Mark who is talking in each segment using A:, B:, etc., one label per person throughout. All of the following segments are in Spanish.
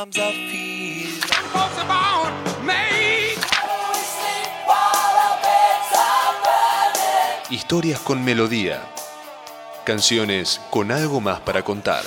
A: sometimes I feel. Historias con melodía. Canciones con algo más para contar.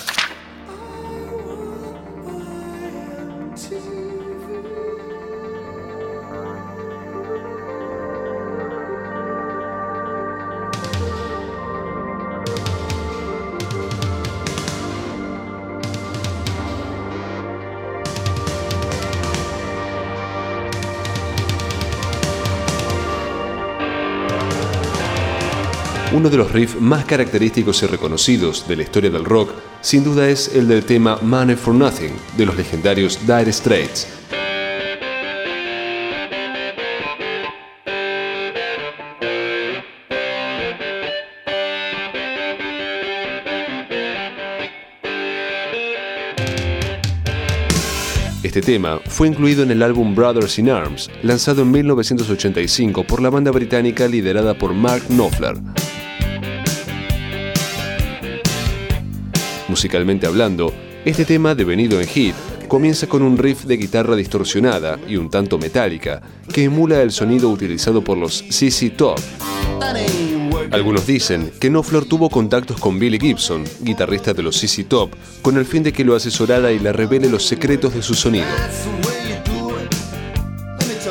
A: Uno de los riffs más característicos y reconocidos de la historia del rock, sin duda es el del tema Money for Nothing de los legendarios Dire Straits. Este tema fue incluido en el álbum Brothers in Arms, lanzado en 1985 por la banda británica liderada por Mark Knopfler. Musicalmente hablando, este tema, devenido en hit, comienza con un riff de guitarra distorsionada y un tanto metálica que emula el sonido utilizado por los CC Top. Algunos dicen que Knopfler tuvo contactos con Billy Gibson, guitarrista de los CC Top, con el fin de que lo asesorara y le revele los secretos de su sonido.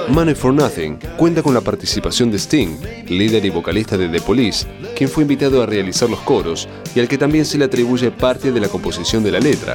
A: Money for Nothing cuenta con la participación de Sting, líder y vocalista de The Police, quien fue invitado a realizar los coros y al que también se le atribuye parte de la composición de la letra.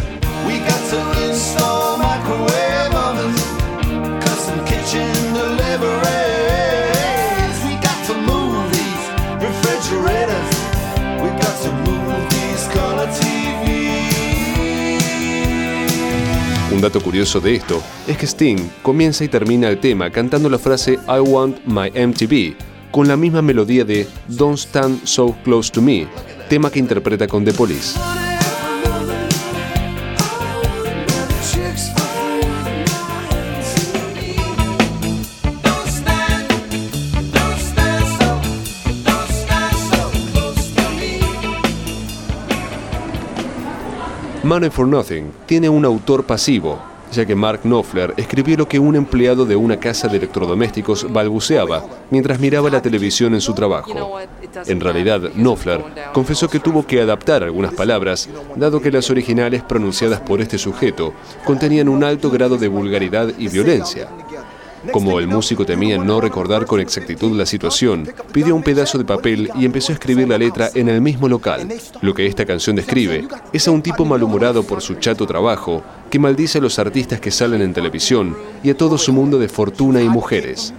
A: Un dato curioso de esto es que Sting comienza y termina el tema cantando la frase I want my MTV con la misma melodía de Don't Stand So Close to Me, tema que interpreta con The Police. Money for Nothing tiene un autor pasivo, ya que Mark Knopfler escribió lo que un empleado de una casa de electrodomésticos balbuceaba mientras miraba la televisión en su trabajo. En realidad, Knopfler confesó que tuvo que adaptar algunas palabras, dado que las originales pronunciadas por este sujeto contenían un alto grado de vulgaridad y violencia. Como el músico temía no recordar con exactitud la situación, pidió un pedazo de papel y empezó a escribir la letra en el mismo local. Lo que esta canción describe es a un tipo malhumorado por su chato trabajo que maldice a los artistas que salen en televisión y a todo su mundo de fortuna y mujeres.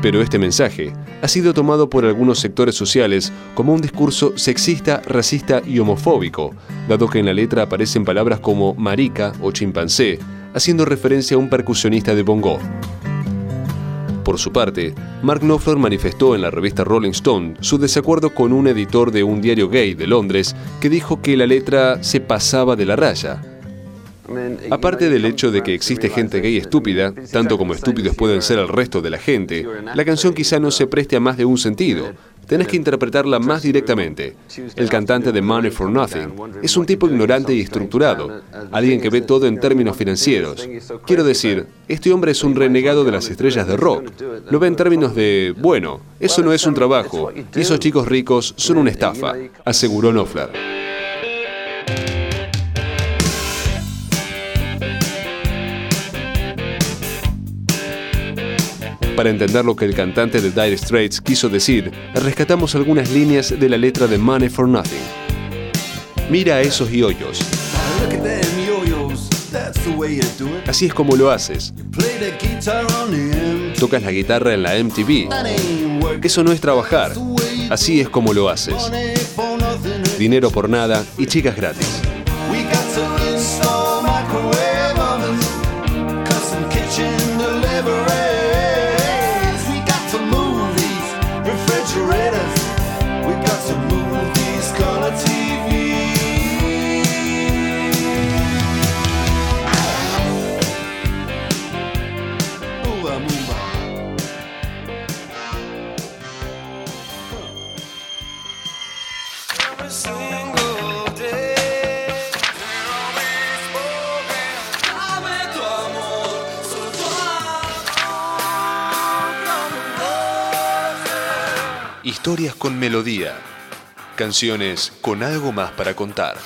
A: Pero este mensaje ha sido tomado por algunos sectores sociales como un discurso sexista, racista y homofóbico, dado que en la letra aparecen palabras como marica o chimpancé, haciendo referencia a un percusionista de bongo. Por su parte, Mark Knopfler manifestó en la revista Rolling Stone su desacuerdo con un editor de un diario gay de Londres que dijo que la letra se pasaba de la raya, Aparte del hecho de que existe gente gay estúpida, tanto como estúpidos pueden ser el resto de la gente, la canción quizá no se preste a más de un sentido. Tenés que interpretarla más directamente. El cantante de Money for Nothing es un tipo ignorante y estructurado, alguien que ve todo en términos financieros. Quiero decir, este hombre es un renegado de las estrellas de rock. Lo ve en términos de, bueno, eso no es un trabajo, y esos chicos ricos son una estafa, aseguró Knopfler. Para entender lo que el cantante de Dire Straits quiso decir, rescatamos algunas líneas de la letra de Money for Nothing. Mira a esos yoyos. Así es como lo haces. Tocas la guitarra en la MTV. Eso no es trabajar. Así es como lo haces. Dinero por nada y chicas gratis. Historias con melodía. Canciones con algo más para contar.